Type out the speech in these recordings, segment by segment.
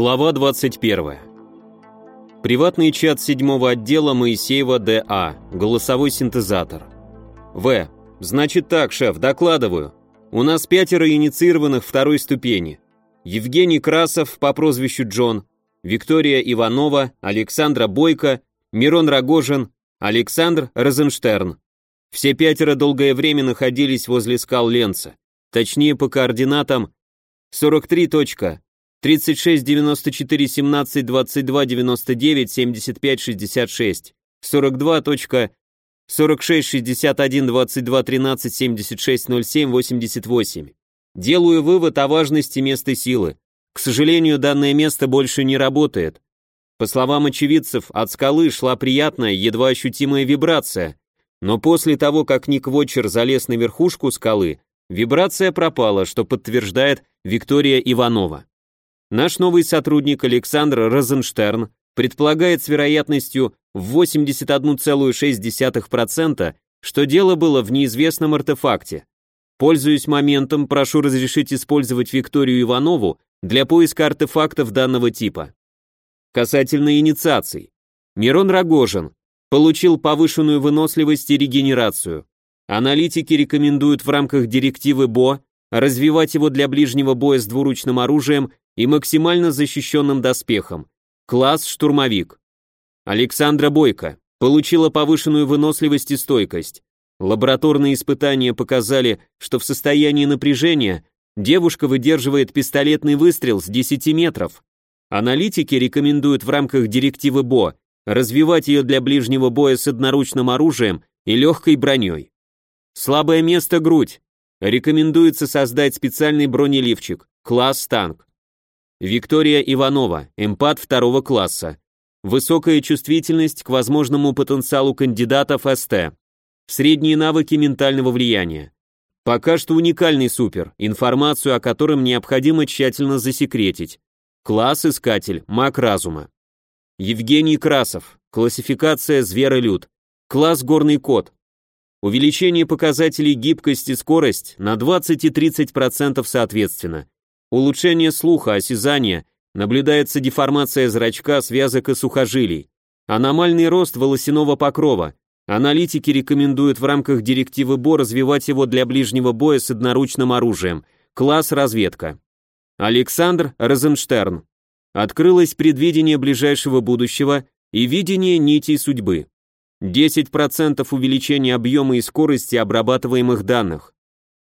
Глава 21. Приватный чат седьмого отдела Моисеева ДА. Голосовой синтезатор. В. Значит так, шеф, докладываю. У нас пятеро инициированных второй ступени. Евгений Красов по прозвищу Джон, Виктория Иванова, Александра Бойко, Мирон Рогожин, Александр Розенштерн. Все пятеро долгое время находились возле скал Ленца. Точнее по координатам 43. 36 94 17 22 99 75 66 42. 46 61 22 13 76 07 88. Делаю вывод о важности места силы. К сожалению, данное место больше не работает. По словам очевидцев, от скалы шла приятная, едва ощутимая вибрация, но после того, как Ник Вотчер залез на верхушку скалы, вибрация пропала, что подтверждает Виктория Иванова. Наш новый сотрудник Александр Розенштерн предполагает с вероятностью в 81,6%, что дело было в неизвестном артефакте. Пользуясь моментом, прошу разрешить использовать Викторию Иванову для поиска артефактов данного типа. Касательно инициаций. Мирон Рогожин получил повышенную выносливость и регенерацию. Аналитики рекомендуют в рамках директивы БО развивать его для ближнего боя с двуручным оружием и максимально защищенным доспехом. Класс штурмовик. Александра Бойко получила повышенную выносливость и стойкость. Лабораторные испытания показали, что в состоянии напряжения девушка выдерживает пистолетный выстрел с 10 метров. Аналитики рекомендуют в рамках директивы БО развивать ее для ближнего боя с одноручным оружием и легкой броней. Слабое место – грудь. Рекомендуется создать специальный бронеливчик, класс танк. Виктория Иванова, эмпат второго класса. Высокая чувствительность к возможному потенциалу кандидатов СТ. Средние навыки ментального влияния. Пока что уникальный супер, информацию о котором необходимо тщательно засекретить. Класс Искатель, маг разума. Евгений Красов, классификация Зверолюд. Класс Горный кот. Увеличение показателей гибкость и скорость на 20 и 30% соответственно. Улучшение слуха, осязания, наблюдается деформация зрачка, связок и сухожилий. Аномальный рост волосяного покрова. Аналитики рекомендуют в рамках директивы БО развивать его для ближнего боя с одноручным оружием. Класс разведка. Александр Розенштерн. Открылось предвидение ближайшего будущего и видение нитей судьбы. 10% увеличения объема и скорости обрабатываемых данных.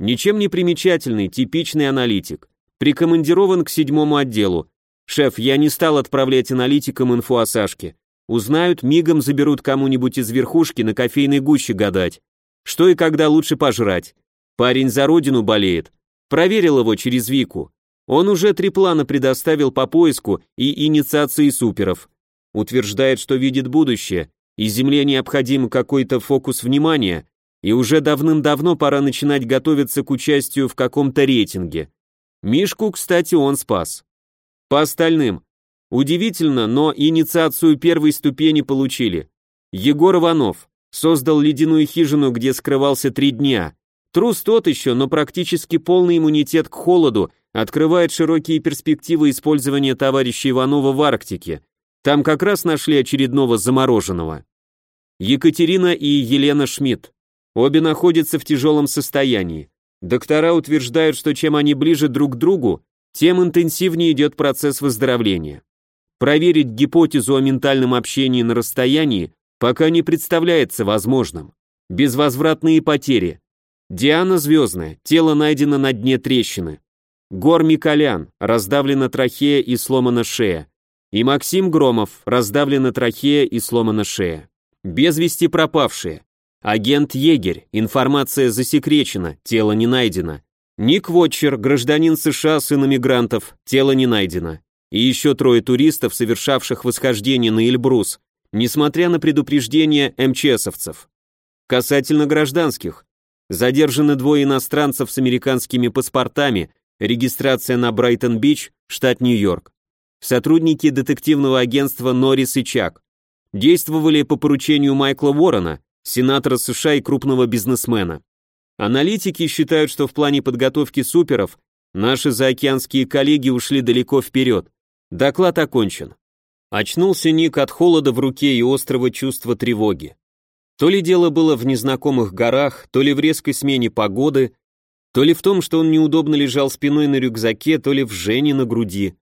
Ничем не примечательный, типичный аналитик. Прикомандирован к седьмому отделу. Шеф, я не стал отправлять аналитикам инфу о Сашке. Узнают, мигом заберут кому-нибудь из верхушки на кофейной гуще гадать. Что и когда лучше пожрать. Парень за родину болеет. Проверил его через Вику. Он уже три плана предоставил по поиску и инициации суперов. Утверждает, что видит будущее, и Земле необходим какой-то фокус внимания, и уже давным-давно пора начинать готовиться к участию в каком-то рейтинге. Мишку, кстати, он спас. По остальным. Удивительно, но инициацию первой ступени получили. Егор Иванов создал ледяную хижину, где скрывался три дня. Трус тот еще, но практически полный иммунитет к холоду открывает широкие перспективы использования товарища Иванова в Арктике. Там как раз нашли очередного замороженного. Екатерина и Елена Шмидт. Обе находятся в тяжелом состоянии. Доктора утверждают, что чем они ближе друг к другу, тем интенсивнее идет процесс выздоровления. Проверить гипотезу о ментальном общении на расстоянии пока не представляется возможным. Безвозвратные потери. Диана Звездная, тело найдено на дне трещины. Гор Миколян, раздавлена трахея и сломана шея. И Максим Громов, раздавлена трахея и сломана шея. Без вести пропавшие. Агент Егерь, информация засекречена, тело не найдено. Ник Вотчер, гражданин США, сын иммигрантов, тело не найдено. И еще трое туристов, совершавших восхождение на Эльбрус, несмотря на предупреждения МЧСовцев. Касательно гражданских. Задержаны двое иностранцев с американскими паспортами, регистрация на Брайтон-Бич, штат Нью-Йорк. Сотрудники детективного агентства Норрис и Чак. Действовали по поручению Майкла Уоррена, сенатора США и крупного бизнесмена. Аналитики считают, что в плане подготовки суперов наши заокеанские коллеги ушли далеко вперед. Доклад окончен. Очнулся Ник от холода в руке и острого чувства тревоги. То ли дело было в незнакомых горах, то ли в резкой смене погоды, то ли в том, что он неудобно лежал спиной на рюкзаке, то ли в Жене на груди.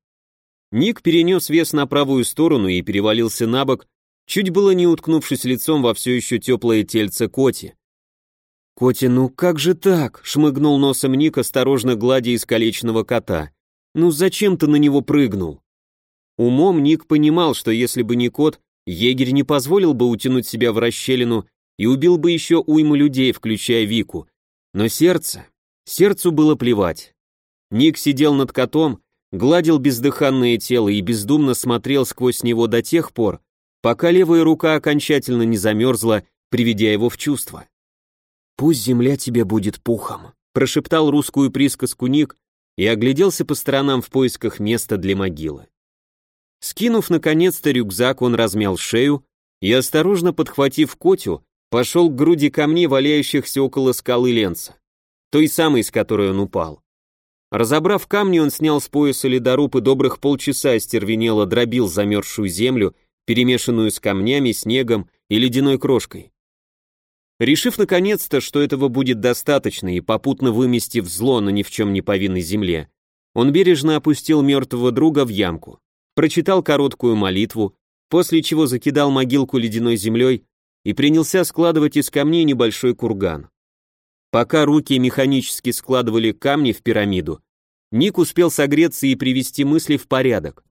Ник перенес вес на правую сторону и перевалился на бок, чуть было не уткнувшись лицом во все еще теплое тельце Коти. «Коти, ну как же так?» — шмыгнул носом Ник, осторожно гладя искалеченного кота. «Ну зачем ты на него прыгнул?» Умом Ник понимал, что если бы не кот, егерь не позволил бы утянуть себя в расщелину и убил бы еще уйму людей, включая Вику. Но сердце... Сердцу было плевать. Ник сидел над котом, гладил бездыханное тело и бездумно смотрел сквозь него до тех пор, пока левая рука окончательно не замерзла, приведя его в чувство. «Пусть земля тебе будет пухом», прошептал русскую присказку Ник и огляделся по сторонам в поисках места для могилы. Скинув наконец-то рюкзак, он размял шею и, осторожно подхватив Котю, пошел к груди камней, валяющихся около скалы Ленца, той самой, с которой он упал. Разобрав камни, он снял с пояса ледоруб и добрых полчаса остервенело дробил замерзшую землю, перемешанную с камнями, снегом и ледяной крошкой. Решив наконец-то, что этого будет достаточно и попутно выместив зло на ни в чем не повинной земле, он бережно опустил мертвого друга в ямку прочитал короткую молитву, после чего закидал могилку ледяной землей и принялся складывать из камней небольшой курган. Пока руки механически складывали камни в пирамиду, Ник успел согреться и привести мысли в порядок.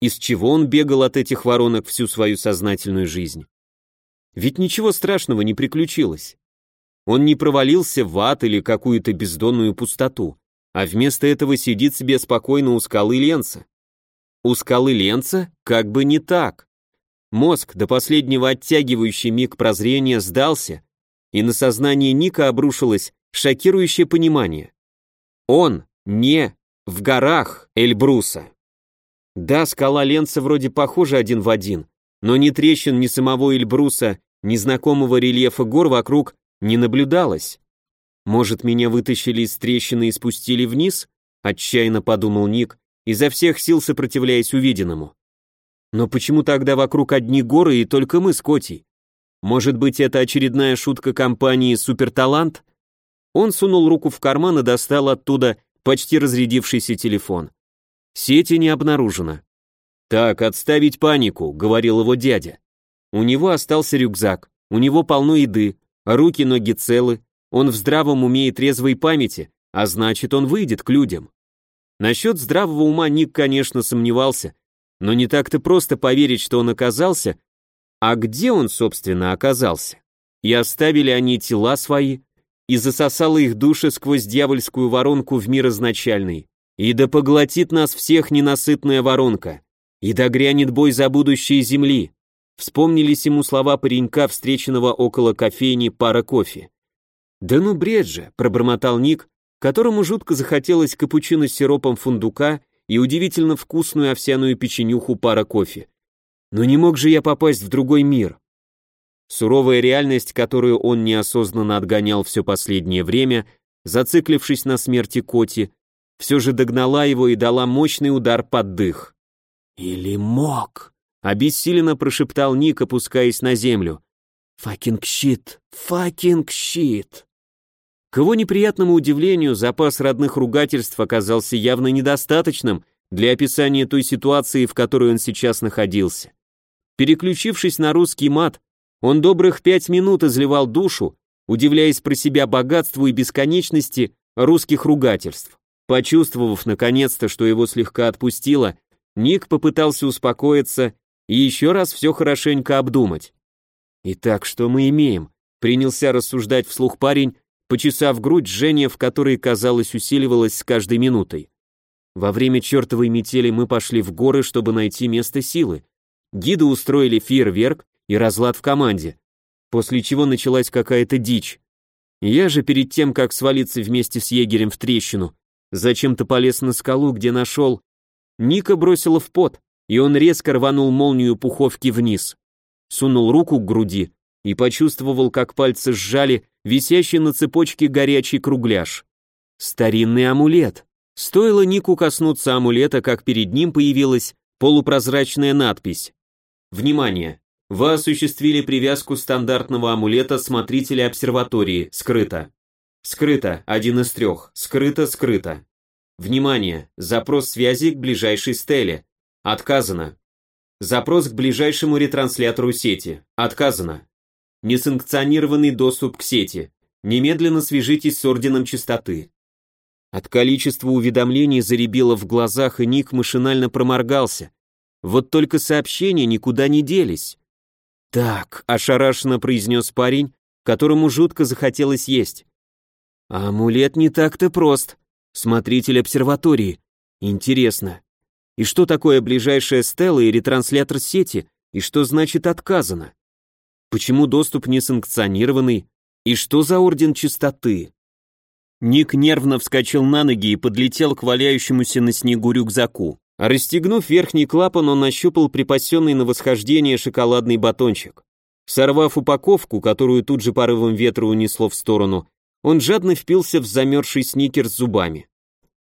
Из чего он бегал от этих воронок всю свою сознательную жизнь? Ведь ничего страшного не приключилось. Он не провалился в ад или какую-то бездонную пустоту, а вместо этого сидит себе спокойно у скалы Ленца. У скалы Ленца как бы не так. Мозг, до последнего оттягивающий миг прозрения, сдался, и на сознание Ника обрушилось шокирующее понимание. Он не в горах Эльбруса. Да, скала Ленца вроде похожа один в один, но ни трещин, ни самого Эльбруса, ни знакомого рельефа гор вокруг не наблюдалось. Может, меня вытащили из трещины и спустили вниз? Отчаянно подумал Ник, изо всех сил сопротивляясь увиденному. Но почему тогда вокруг одни горы и только мы с Котей? Может быть, это очередная шутка компании «Суперталант»? Он сунул руку в карман и достал оттуда почти разрядившийся телефон. Сети не обнаружено. «Так, отставить панику», — говорил его дядя. У него остался рюкзак, у него полно еды, руки, ноги целы, он в здравом уме и трезвой памяти, а значит, он выйдет к людям. Насчет здравого ума Ник, конечно, сомневался, но не так-то просто поверить, что он оказался. А где он, собственно, оказался? И оставили они тела свои, и засосало их души сквозь дьявольскую воронку в мир изначальный. И да поглотит нас всех ненасытная воронка, и да грянет бой за будущее земли. Вспомнились ему слова паренька, встреченного около кофейни пара кофе. «Да ну бред же», — пробормотал Ник, которому жутко захотелось капучино с сиропом фундука и удивительно вкусную овсяную печенюху пара кофе. Но не мог же я попасть в другой мир. Суровая реальность, которую он неосознанно отгонял все последнее время, зациклившись на смерти Коти, все же догнала его и дала мощный удар под дых. «Или мог?» — обессиленно прошептал Ник, опускаясь на землю. «Факинг щит! Факинг щит!» К его неприятному удивлению, запас родных ругательств оказался явно недостаточным для описания той ситуации, в которой он сейчас находился. Переключившись на русский мат, он добрых пять минут изливал душу, удивляясь про себя богатству и бесконечности русских ругательств. Почувствовав наконец-то, что его слегка отпустило, Ник попытался успокоиться и еще раз все хорошенько обдумать. «Итак, что мы имеем?» — принялся рассуждать вслух парень, почесав грудь, жжение в которой, казалось, усиливалось с каждой минутой. Во время чертовой метели мы пошли в горы, чтобы найти место силы. Гиды устроили фейерверк и разлад в команде, после чего началась какая-то дичь. Я же перед тем, как свалиться вместе с егерем в трещину, зачем-то полез на скалу, где нашел. Ника бросила в пот, и он резко рванул молнию пуховки вниз. Сунул руку к груди и почувствовал, как пальцы сжали висящий на цепочке горячий кругляш. Старинный амулет. Стоило Нику коснуться амулета, как перед ним появилась полупрозрачная надпись. Внимание! Вы осуществили привязку стандартного амулета смотрителя обсерватории. Скрыто. Скрыто. Один из трех. Скрыто, скрыто. Внимание! Запрос связи к ближайшей стеле. Отказано. Запрос к ближайшему ретранслятору сети. Отказано. Несанкционированный доступ к сети. Немедленно свяжитесь с Орденом Чистоты. От количества уведомлений заребило в глазах, и Ник машинально проморгался. Вот только сообщения никуда не делись. «Так», — ошарашенно произнес парень, которому жутко захотелось есть. «Амулет не так-то прост. Смотритель обсерватории. Интересно. И что такое ближайшая стела и ретранслятор сети, и что значит отказано? Почему доступ не санкционированный? И что за орден чистоты? Ник нервно вскочил на ноги и подлетел к валяющемуся на снегу рюкзаку. Расстегнув верхний клапан, он нащупал припасенный на восхождение шоколадный батончик. Сорвав упаковку, которую тут же порывом ветра унесло в сторону, он жадно впился в замерзший сникерс зубами.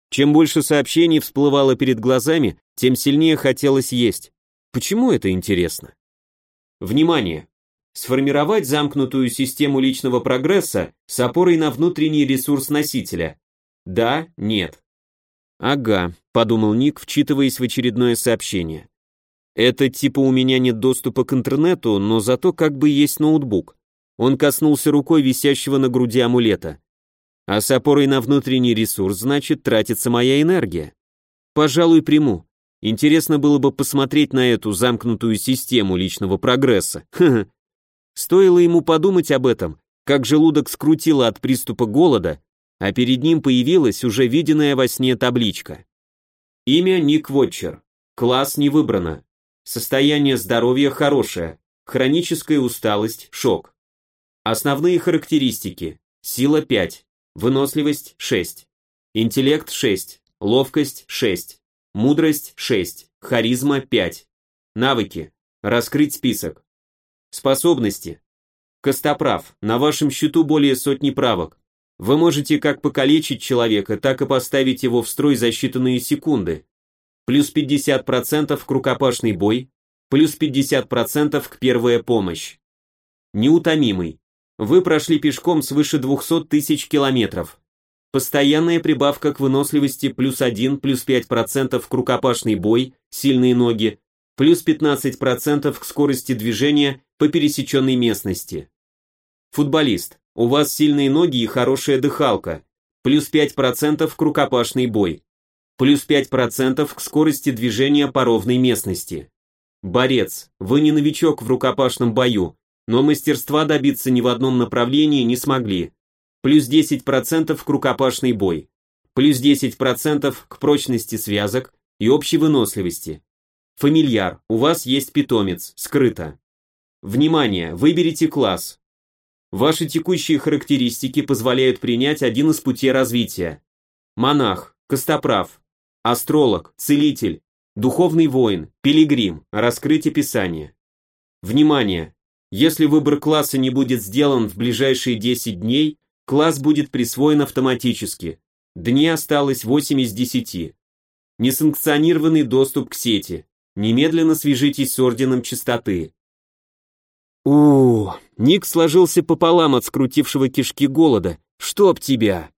Чем больше сообщений всплывало перед глазами, тем сильнее хотелось есть. Почему это интересно? Внимание! Сформировать замкнутую систему личного прогресса с опорой на внутренний ресурс носителя. Да, нет. Ага, подумал Ник, вчитываясь в очередное сообщение. Это типа у меня нет доступа к интернету, но зато как бы есть ноутбук. Он коснулся рукой висящего на груди амулета. А с опорой на внутренний ресурс, значит, тратится моя энергия. Пожалуй, приму. Интересно было бы посмотреть на эту замкнутую систему личного прогресса. Ха -ха. Стоило ему подумать об этом, как желудок скрутило от приступа голода, а перед ним появилась уже виденная во сне табличка. Имя Ник Вотчер. Класс не выбрано. Состояние здоровья хорошее. Хроническая усталость, шок. Основные характеристики. Сила 5. Выносливость 6. Интеллект 6. Ловкость 6. Мудрость 6. Харизма 5. Навыки. Раскрыть список. Способности. Костоправ. На вашем счету более сотни правок. Вы можете как покалечить человека, так и поставить его в строй за считанные секунды. Плюс 50% к рукопашный бой, плюс 50% к первая помощь. Неутомимый. Вы прошли пешком свыше 200 тысяч километров. Постоянная прибавка к выносливости плюс 1, плюс 5% к рукопашный бой, сильные ноги, плюс 15% к скорости движения по пересеченной местности. Футболист, у вас сильные ноги и хорошая дыхалка, плюс 5% к рукопашный бой, плюс 5% к скорости движения по ровной местности. Борец, вы не новичок в рукопашном бою, но мастерства добиться ни в одном направлении не смогли. Плюс 10% к рукопашный бой, плюс 10% к прочности связок и общей выносливости. Фамильяр, у вас есть питомец, скрыто. Внимание, выберите класс. Ваши текущие характеристики позволяют принять один из путей развития. Монах, костоправ, астролог, целитель, духовный воин, пилигрим, раскрыть описание. Внимание! Если выбор класса не будет сделан в ближайшие 10 дней, класс будет присвоен автоматически. Дни осталось 8 из 10. Несанкционированный доступ к сети. Немедленно свяжитесь с Орденом Чистоты. у Ник сложился пополам от скрутившего кишки голода. «Чтоб тебя!»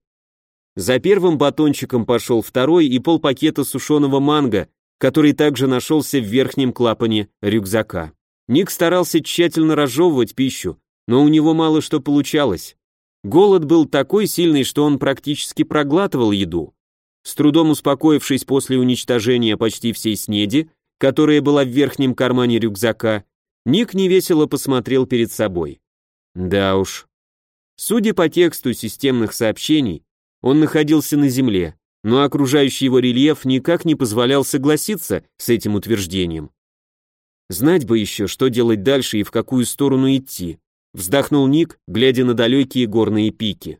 За первым батончиком пошел второй и полпакета сушеного манго, который также нашелся в верхнем клапане рюкзака. Ник старался тщательно разжевывать пищу, но у него мало что получалось. Голод был такой сильный, что он практически проглатывал еду. С трудом успокоившись после уничтожения почти всей снеди, которая была в верхнем кармане рюкзака, Ник невесело посмотрел перед собой. Да уж. Судя по тексту системных сообщений, он находился на Земле, но окружающий его рельеф никак не позволял согласиться с этим утверждением. Знать бы еще, что делать дальше и в какую сторону идти, вздохнул Ник, глядя на далекие горные пики.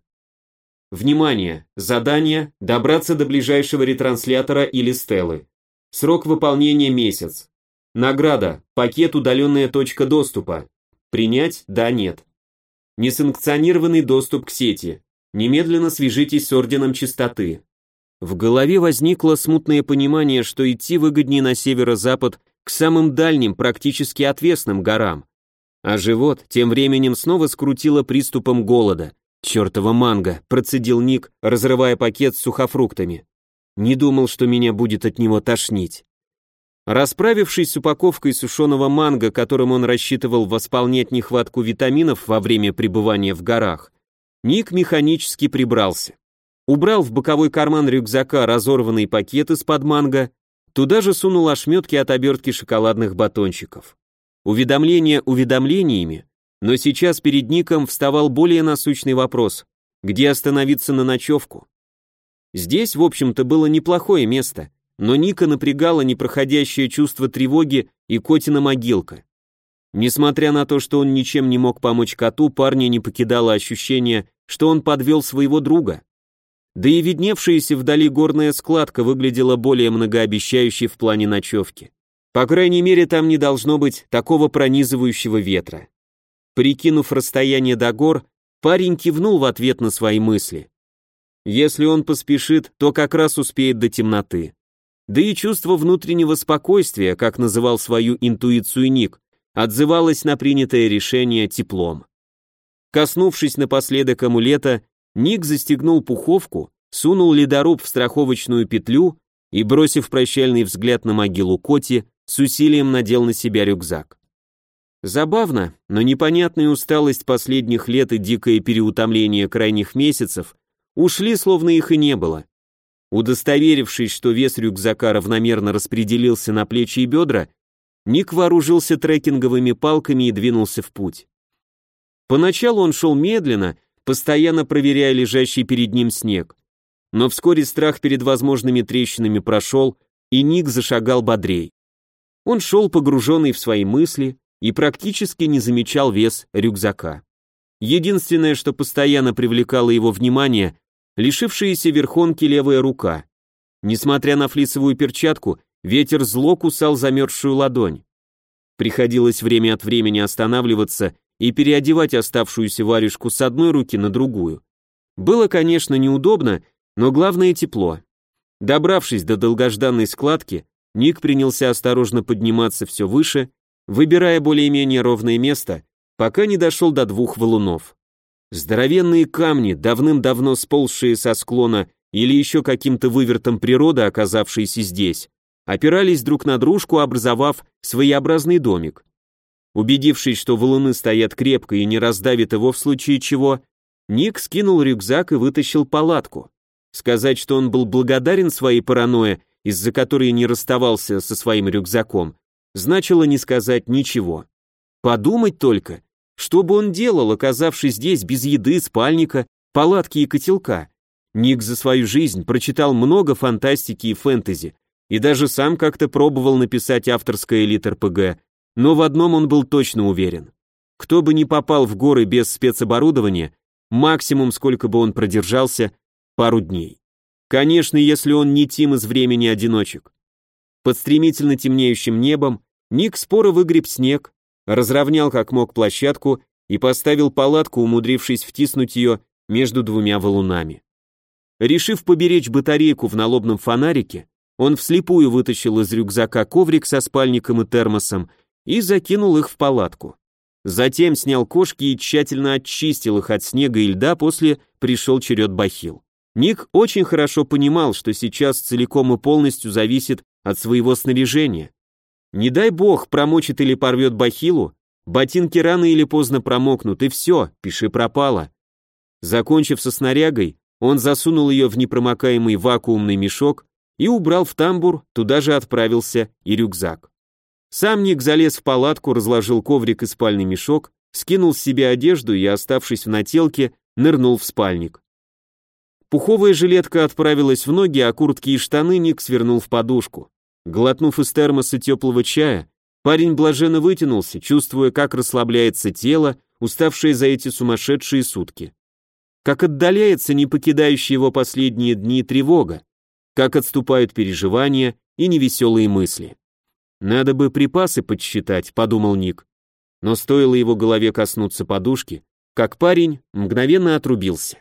Внимание! Задание – добраться до ближайшего ретранслятора или стелы. Срок выполнения месяц. Награда. Пакет удаленная точка доступа. Принять? Да, нет. Несанкционированный доступ к сети. Немедленно свяжитесь с Орденом Чистоты. В голове возникло смутное понимание, что идти выгоднее на северо-запад к самым дальним, практически отвесным горам. А живот тем временем снова скрутило приступом голода. «Чёртова манго!» – процедил Ник, разрывая пакет с сухофруктами. Не думал, что меня будет от него тошнить. Расправившись с упаковкой сушеного манго, которым он рассчитывал восполнять нехватку витаминов во время пребывания в горах, Ник механически прибрался. Убрал в боковой карман рюкзака разорванный пакет из-под манго, туда же сунул ошметки от обертки шоколадных батончиков. Уведомления уведомлениями, но сейчас перед Ником вставал более насущный вопрос, где остановиться на ночевку. Здесь, в общем-то, было неплохое место, но Ника напрягало непроходящее чувство тревоги и котина могилка. Несмотря на то, что он ничем не мог помочь коту, парня не покидало ощущение, что он подвел своего друга. Да и видневшаяся вдали горная складка выглядела более многообещающей в плане ночевки. По крайней мере, там не должно быть такого пронизывающего ветра. Прикинув расстояние до гор, парень кивнул в ответ на свои мысли. Если он поспешит, то как раз успеет до темноты. Да и чувство внутреннего спокойствия, как называл свою интуицию Ник, отзывалось на принятое решение теплом. Коснувшись напоследок амулета, Ник застегнул пуховку, сунул ледоруб в страховочную петлю и, бросив прощальный взгляд на могилу Коти, с усилием надел на себя рюкзак. Забавно, но непонятная усталость последних лет и дикое переутомление крайних месяцев ушли, словно их и не было. Удостоверившись, что вес рюкзака равномерно распределился на плечи и бедра, Ник вооружился трекинговыми палками и двинулся в путь. Поначалу он шел медленно, постоянно проверяя лежащий перед ним снег. Но вскоре страх перед возможными трещинами прошел, и Ник зашагал бодрей. Он шел погруженный в свои мысли и практически не замечал вес рюкзака. Единственное, что постоянно привлекало его внимание, лишившаяся верхонки левая рука. Несмотря на флисовую перчатку, ветер зло кусал замерзшую ладонь. Приходилось время от времени останавливаться и переодевать оставшуюся варежку с одной руки на другую. Было, конечно, неудобно, но главное тепло. Добравшись до долгожданной складки, Ник принялся осторожно подниматься все выше, выбирая более-менее ровное место, пока не дошел до двух валунов. Здоровенные камни, давным-давно сползшие со склона или еще каким-то вывертом природы, оказавшиеся здесь, опирались друг на дружку, образовав своеобразный домик. Убедившись, что валуны стоят крепко и не раздавит его в случае чего, Ник скинул рюкзак и вытащил палатку. Сказать, что он был благодарен своей паранойе, из-за которой не расставался со своим рюкзаком, значило не сказать ничего. Подумать только, что бы он делал, оказавшись здесь без еды, спальника, палатки и котелка. Ник за свою жизнь прочитал много фантастики и фэнтези, и даже сам как-то пробовал написать авторское литр-ПГ, но в одном он был точно уверен. Кто бы ни попал в горы без спецоборудования, максимум, сколько бы он продержался, пару дней. Конечно, если он не Тим из времени одиночек. Под стремительно темнеющим небом Ник споро выгреб снег, разровнял как мог площадку и поставил палатку, умудрившись втиснуть ее между двумя валунами. Решив поберечь батарейку в налобном фонарике, он вслепую вытащил из рюкзака коврик со спальником и термосом и закинул их в палатку. Затем снял кошки и тщательно очистил их от снега и льда, после пришел черед бахил. Ник очень хорошо понимал, что сейчас целиком и полностью зависит от своего снаряжения. Не дай бог промочит или порвет бахилу, ботинки рано или поздно промокнут, и все, пиши пропало. Закончив со снарягой, он засунул ее в непромокаемый вакуумный мешок и убрал в тамбур, туда же отправился и рюкзак. Сам Ник залез в палатку, разложил коврик и спальный мешок, скинул с себя одежду и, оставшись в нателке, нырнул в спальник. Пуховая жилетка отправилась в ноги, а куртки и штаны Ник свернул в подушку. Глотнув из термоса теплого чая, парень блаженно вытянулся, чувствуя, как расслабляется тело, уставшее за эти сумасшедшие сутки. Как отдаляется не покидающая его последние дни тревога, как отступают переживания и невеселые мысли. Надо бы припасы подсчитать, подумал Ник. Но стоило его голове коснуться подушки, как парень мгновенно отрубился.